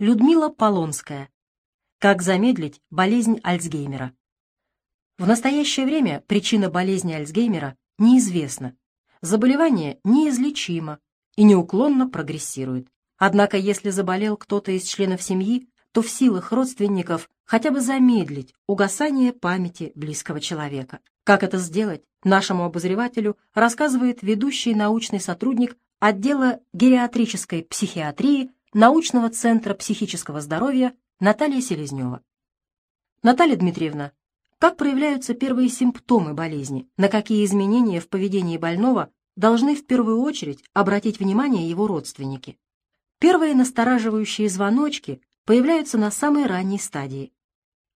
Людмила Полонская. Как замедлить болезнь Альцгеймера? В настоящее время причина болезни Альцгеймера неизвестна. Заболевание неизлечимо и неуклонно прогрессирует. Однако, если заболел кто-то из членов семьи, то в силах родственников хотя бы замедлить угасание памяти близкого человека. Как это сделать, нашему обозревателю рассказывает ведущий научный сотрудник отдела гериатрической психиатрии научного центра психического здоровья Наталья Селезнева. Наталья Дмитриевна, как проявляются первые симптомы болезни? На какие изменения в поведении больного должны в первую очередь обратить внимание его родственники? Первые настораживающие звоночки появляются на самой ранней стадии.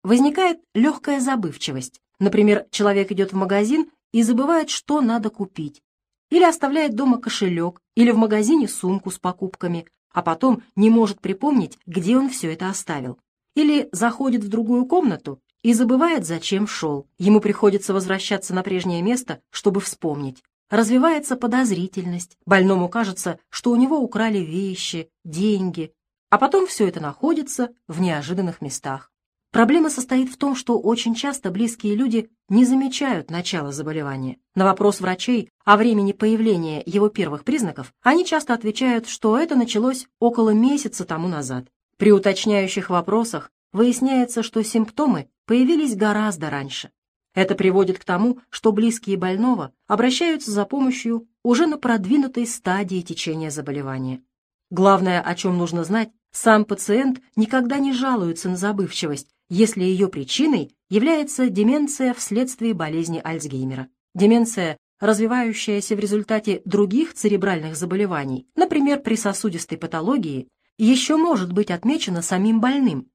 Возникает легкая забывчивость. Например, человек идет в магазин и забывает, что надо купить. Или оставляет дома кошелек, или в магазине сумку с покупками, а потом не может припомнить, где он все это оставил. Или заходит в другую комнату и забывает, зачем шел. Ему приходится возвращаться на прежнее место, чтобы вспомнить. Развивается подозрительность. Больному кажется, что у него украли вещи, деньги. А потом все это находится в неожиданных местах. Проблема состоит в том, что очень часто близкие люди не замечают начала заболевания. На вопрос врачей о времени появления его первых признаков они часто отвечают, что это началось около месяца тому назад. При уточняющих вопросах выясняется, что симптомы появились гораздо раньше. Это приводит к тому, что близкие больного обращаются за помощью уже на продвинутой стадии течения заболевания. Главное, о чем нужно знать, сам пациент никогда не жалуется на забывчивость, если ее причиной является деменция вследствие болезни Альцгеймера. Деменция, развивающаяся в результате других церебральных заболеваний, например, при сосудистой патологии, еще может быть отмечена самим больным,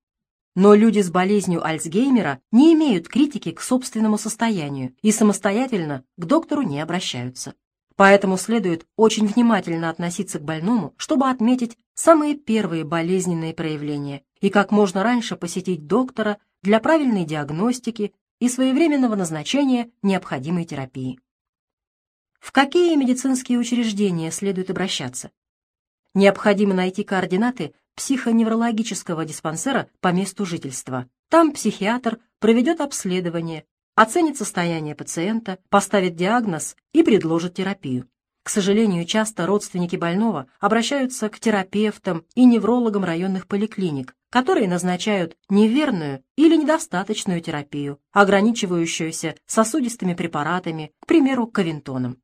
но люди с болезнью Альцгеймера не имеют критики к собственному состоянию и самостоятельно к доктору не обращаются. Поэтому следует очень внимательно относиться к больному, чтобы отметить самые первые болезненные проявления и как можно раньше посетить доктора для правильной диагностики и своевременного назначения необходимой терапии. В какие медицинские учреждения следует обращаться? Необходимо найти координаты психоневрологического диспансера по месту жительства. Там психиатр проведет обследование, оценит состояние пациента, поставит диагноз и предложит терапию. К сожалению, часто родственники больного обращаются к терапевтам и неврологам районных поликлиник, которые назначают неверную или недостаточную терапию, ограничивающуюся сосудистыми препаратами, к примеру, кавинтоном.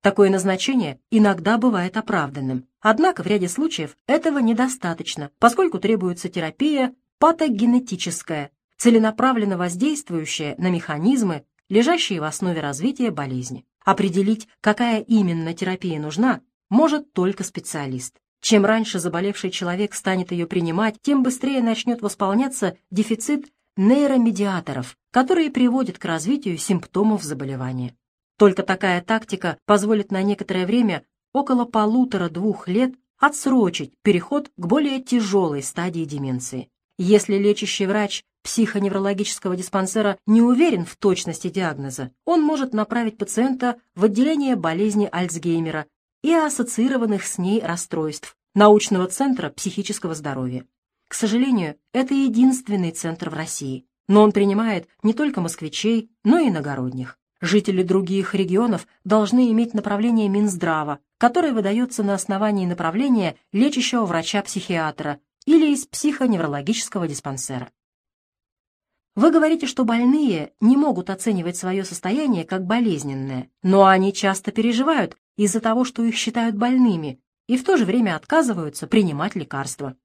Такое назначение иногда бывает оправданным, однако в ряде случаев этого недостаточно, поскольку требуется терапия патогенетическая, целенаправленно воздействующая на механизмы, лежащие в основе развития болезни. Определить, какая именно терапия нужна, может только специалист. Чем раньше заболевший человек станет ее принимать, тем быстрее начнет восполняться дефицит нейромедиаторов, которые приводят к развитию симптомов заболевания. Только такая тактика позволит на некоторое время, около полутора-двух лет, отсрочить переход к более тяжелой стадии деменции. Если лечащий врач психоневрологического диспансера не уверен в точности диагноза, он может направить пациента в отделение болезни Альцгеймера и ассоциированных с ней расстройств научного центра психического здоровья. К сожалению, это единственный центр в России, но он принимает не только москвичей, но и иногородних. Жители других регионов должны иметь направление Минздрава, которое выдается на основании направления лечащего врача-психиатра или из психоневрологического диспансера. Вы говорите, что больные не могут оценивать свое состояние как болезненное, но они часто переживают из-за того, что их считают больными, и в то же время отказываются принимать лекарства.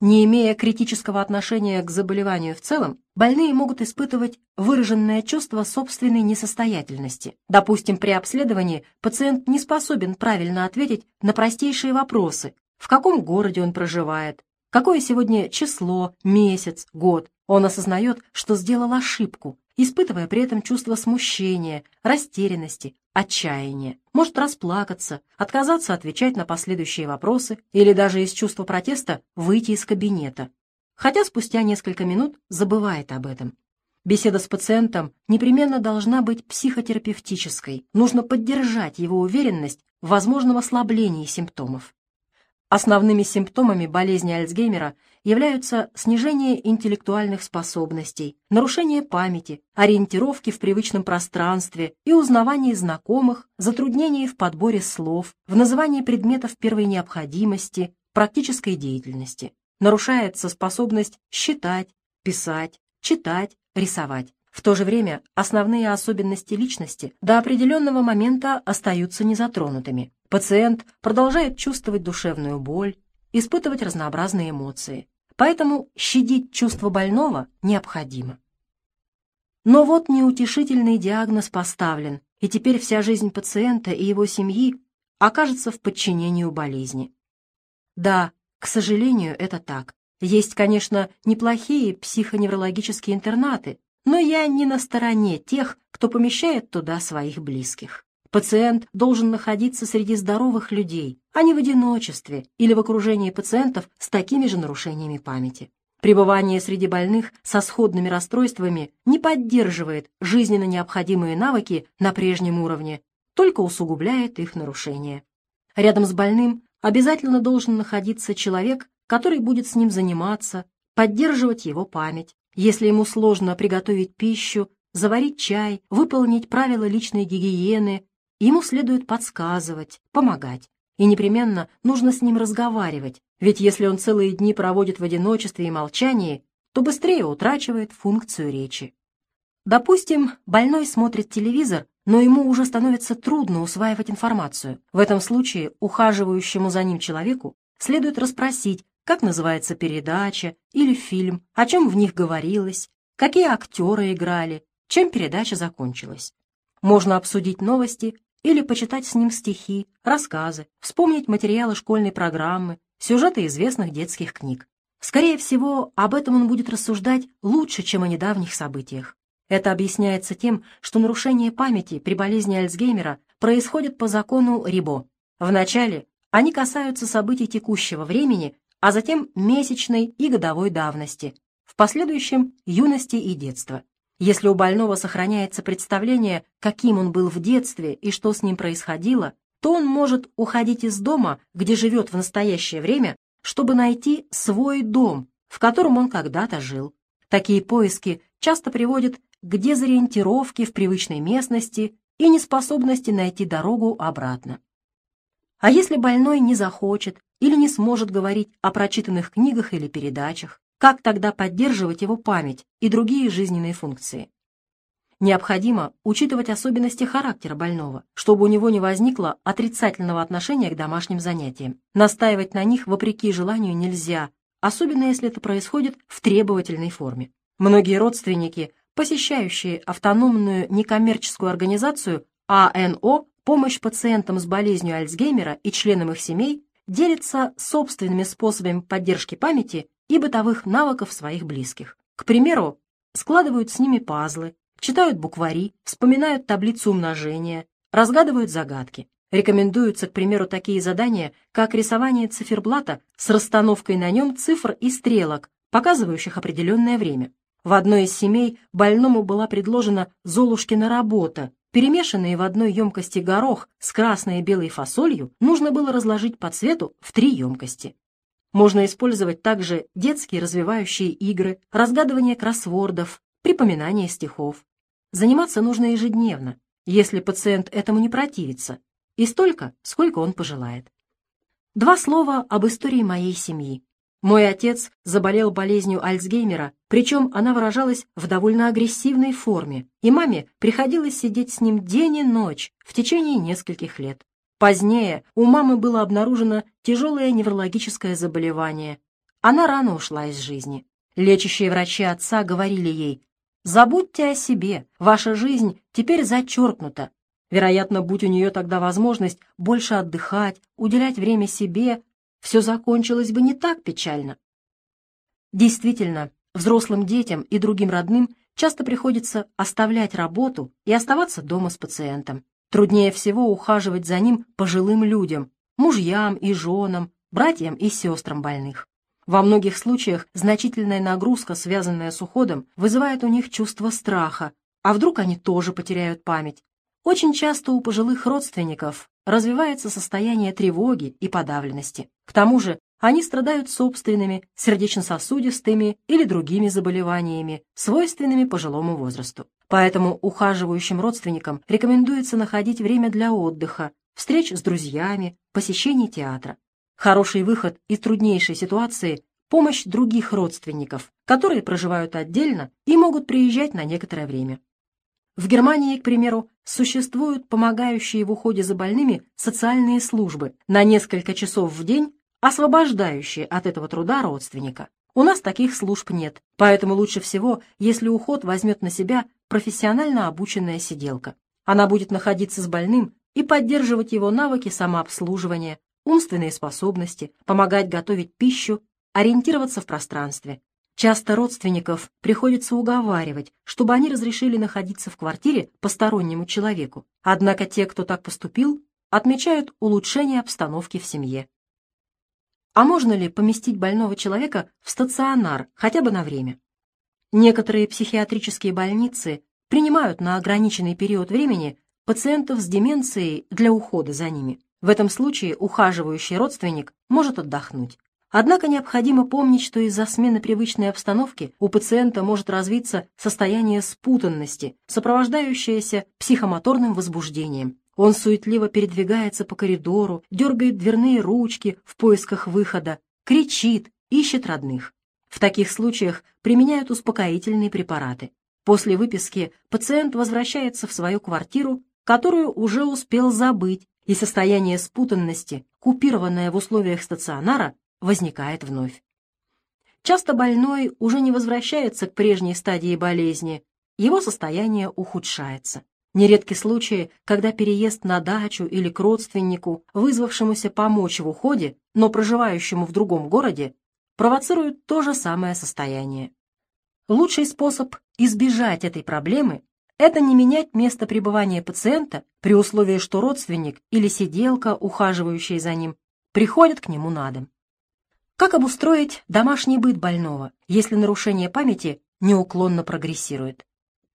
Не имея критического отношения к заболеванию в целом, больные могут испытывать выраженное чувство собственной несостоятельности. Допустим, при обследовании пациент не способен правильно ответить на простейшие вопросы, в каком городе он проживает, какое сегодня число, месяц, год. Он осознает, что сделал ошибку, испытывая при этом чувство смущения, растерянности, отчаяния. Может расплакаться, отказаться отвечать на последующие вопросы или даже из чувства протеста выйти из кабинета. Хотя спустя несколько минут забывает об этом. Беседа с пациентом непременно должна быть психотерапевтической. Нужно поддержать его уверенность в возможном ослаблении симптомов. Основными симптомами болезни Альцгеймера являются снижение интеллектуальных способностей, нарушение памяти, ориентировки в привычном пространстве и узнавание знакомых, затруднения в подборе слов, в назывании предметов первой необходимости, практической деятельности. Нарушается способность считать, писать, читать, рисовать. В то же время основные особенности личности до определенного момента остаются незатронутыми. Пациент продолжает чувствовать душевную боль, испытывать разнообразные эмоции. Поэтому щадить чувство больного необходимо. Но вот неутешительный диагноз поставлен, и теперь вся жизнь пациента и его семьи окажется в подчинении болезни. Да, к сожалению, это так. Есть, конечно, неплохие психоневрологические интернаты, но я не на стороне тех, кто помещает туда своих близких. Пациент должен находиться среди здоровых людей, а не в одиночестве или в окружении пациентов с такими же нарушениями памяти. Пребывание среди больных со сходными расстройствами не поддерживает жизненно необходимые навыки на прежнем уровне, только усугубляет их нарушения. Рядом с больным обязательно должен находиться человек, который будет с ним заниматься, поддерживать его память. Если ему сложно приготовить пищу, заварить чай, выполнить правила личной гигиены, Ему следует подсказывать, помогать. И непременно нужно с ним разговаривать, ведь если он целые дни проводит в одиночестве и молчании, то быстрее утрачивает функцию речи. Допустим, больной смотрит телевизор, но ему уже становится трудно усваивать информацию. В этом случае ухаживающему за ним человеку следует расспросить, как называется передача или фильм, о чем в них говорилось, какие актеры играли, чем передача закончилась. Можно обсудить новости или почитать с ним стихи, рассказы, вспомнить материалы школьной программы, сюжеты известных детских книг. Скорее всего, об этом он будет рассуждать лучше, чем о недавних событиях. Это объясняется тем, что нарушение памяти при болезни Альцгеймера происходит по закону Рибо. Вначале они касаются событий текущего времени, а затем месячной и годовой давности, в последующем – юности и детства. Если у больного сохраняется представление, каким он был в детстве и что с ним происходило, то он может уходить из дома, где живет в настоящее время, чтобы найти свой дом, в котором он когда-то жил. Такие поиски часто приводят к дезориентировке в привычной местности и неспособности найти дорогу обратно. А если больной не захочет или не сможет говорить о прочитанных книгах или передачах, как тогда поддерживать его память и другие жизненные функции? Необходимо учитывать особенности характера больного, чтобы у него не возникло отрицательного отношения к домашним занятиям. Настаивать на них вопреки желанию нельзя, особенно если это происходит в требовательной форме. Многие родственники, посещающие автономную некоммерческую организацию АНО «Помощь пациентам с болезнью Альцгеймера и членам их семей», делятся собственными способами поддержки памяти и бытовых навыков своих близких. К примеру, складывают с ними пазлы, читают буквари, вспоминают таблицу умножения, разгадывают загадки. Рекомендуются, к примеру, такие задания, как рисование циферблата с расстановкой на нем цифр и стрелок, показывающих определенное время. В одной из семей больному была предложена Золушкина работа. Перемешанные в одной емкости горох с красной и белой фасолью нужно было разложить по цвету в три емкости. Можно использовать также детские развивающие игры, разгадывание кроссвордов, припоминание стихов. Заниматься нужно ежедневно, если пациент этому не противится, и столько, сколько он пожелает. Два слова об истории моей семьи. Мой отец заболел болезнью Альцгеймера, причем она выражалась в довольно агрессивной форме, и маме приходилось сидеть с ним день и ночь в течение нескольких лет. Позднее у мамы было обнаружено тяжелое неврологическое заболевание. Она рано ушла из жизни. Лечащие врачи отца говорили ей, «Забудьте о себе, ваша жизнь теперь зачеркнута». Вероятно, будь у нее тогда возможность больше отдыхать, уделять время себе, все закончилось бы не так печально. Действительно, взрослым детям и другим родным часто приходится оставлять работу и оставаться дома с пациентом. Труднее всего ухаживать за ним пожилым людям, мужьям и женам, братьям и сестрам больных. Во многих случаях значительная нагрузка, связанная с уходом, вызывает у них чувство страха, а вдруг они тоже потеряют память. Очень часто у пожилых родственников развивается состояние тревоги и подавленности. К тому же они страдают собственными сердечно-сосудистыми или другими заболеваниями, свойственными пожилому возрасту. Поэтому ухаживающим родственникам рекомендуется находить время для отдыха, встреч с друзьями, посещений театра. Хороший выход из труднейшей ситуации – помощь других родственников, которые проживают отдельно и могут приезжать на некоторое время. В Германии, к примеру, существуют помогающие в уходе за больными социальные службы на несколько часов в день, освобождающие от этого труда родственника. У нас таких служб нет, поэтому лучше всего, если уход возьмет на себя профессионально обученная сиделка. Она будет находиться с больным и поддерживать его навыки самообслуживания, умственные способности, помогать готовить пищу, ориентироваться в пространстве. Часто родственников приходится уговаривать, чтобы они разрешили находиться в квартире постороннему человеку. Однако те, кто так поступил, отмечают улучшение обстановки в семье. А можно ли поместить больного человека в стационар хотя бы на время? Некоторые психиатрические больницы принимают на ограниченный период времени пациентов с деменцией для ухода за ними. В этом случае ухаживающий родственник может отдохнуть. Однако необходимо помнить, что из-за смены привычной обстановки у пациента может развиться состояние спутанности, сопровождающееся психомоторным возбуждением. Он суетливо передвигается по коридору, дергает дверные ручки в поисках выхода, кричит, ищет родных. В таких случаях применяют успокоительные препараты. После выписки пациент возвращается в свою квартиру, которую уже успел забыть, и состояние спутанности, купированное в условиях стационара, возникает вновь. Часто больной уже не возвращается к прежней стадии болезни, его состояние ухудшается. Нередки случаи, когда переезд на дачу или к родственнику, вызвавшемуся помочь в уходе, но проживающему в другом городе, провоцирует то же самое состояние. Лучший способ избежать этой проблемы – это не менять место пребывания пациента при условии, что родственник или сиделка, ухаживающая за ним, приходят к нему на дом. Как обустроить домашний быт больного, если нарушение памяти неуклонно прогрессирует?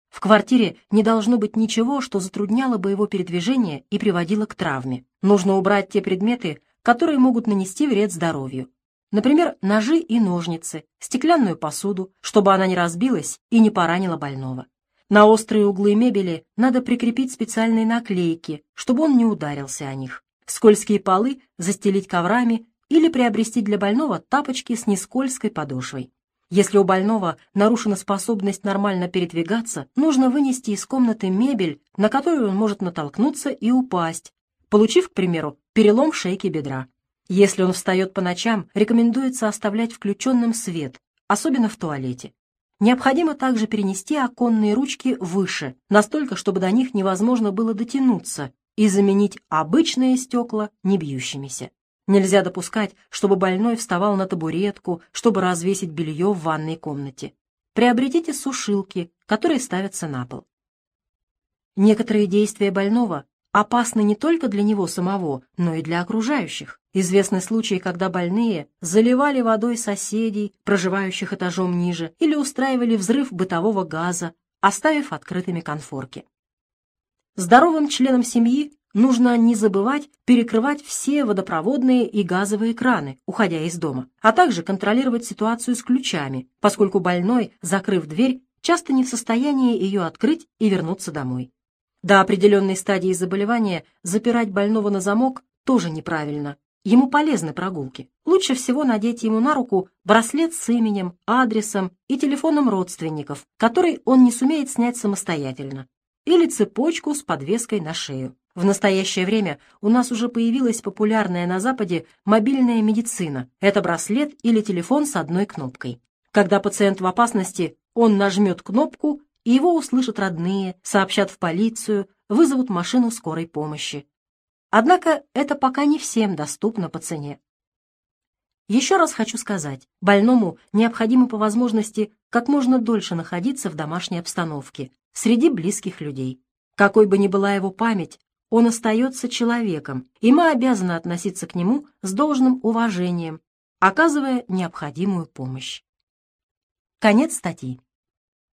В квартире не должно быть ничего, что затрудняло бы его передвижение и приводило к травме. Нужно убрать те предметы, которые могут нанести вред здоровью. Например, ножи и ножницы, стеклянную посуду, чтобы она не разбилась и не поранила больного. На острые углы мебели надо прикрепить специальные наклейки, чтобы он не ударился о них. Скользкие полы застелить коврами или приобрести для больного тапочки с нескользкой подошвой. Если у больного нарушена способность нормально передвигаться, нужно вынести из комнаты мебель, на которую он может натолкнуться и упасть, получив, к примеру, перелом шейки бедра. Если он встает по ночам, рекомендуется оставлять включенным свет, особенно в туалете. Необходимо также перенести оконные ручки выше, настолько, чтобы до них невозможно было дотянуться, и заменить обычные стекла не бьющимися. Нельзя допускать, чтобы больной вставал на табуретку, чтобы развесить белье в ванной комнате. Приобретите сушилки, которые ставятся на пол. Некоторые действия больного опасны не только для него самого, но и для окружающих. Известны случаи, когда больные заливали водой соседей, проживающих этажом ниже, или устраивали взрыв бытового газа, оставив открытыми конфорки. Здоровым членам семьи нужно не забывать перекрывать все водопроводные и газовые краны, уходя из дома, а также контролировать ситуацию с ключами, поскольку больной, закрыв дверь, часто не в состоянии ее открыть и вернуться домой. До определенной стадии заболевания запирать больного на замок тоже неправильно. Ему полезны прогулки. Лучше всего надеть ему на руку браслет с именем, адресом и телефоном родственников, который он не сумеет снять самостоятельно, или цепочку с подвеской на шею. В настоящее время у нас уже появилась популярная на Западе мобильная медицина. Это браслет или телефон с одной кнопкой. Когда пациент в опасности, он нажмет кнопку, и его услышат родные, сообщат в полицию, вызовут машину скорой помощи. Однако это пока не всем доступно по цене. Еще раз хочу сказать, больному необходимо по возможности как можно дольше находиться в домашней обстановке, среди близких людей. Какой бы ни была его память, он остается человеком, и мы обязаны относиться к нему с должным уважением, оказывая необходимую помощь. Конец статьи.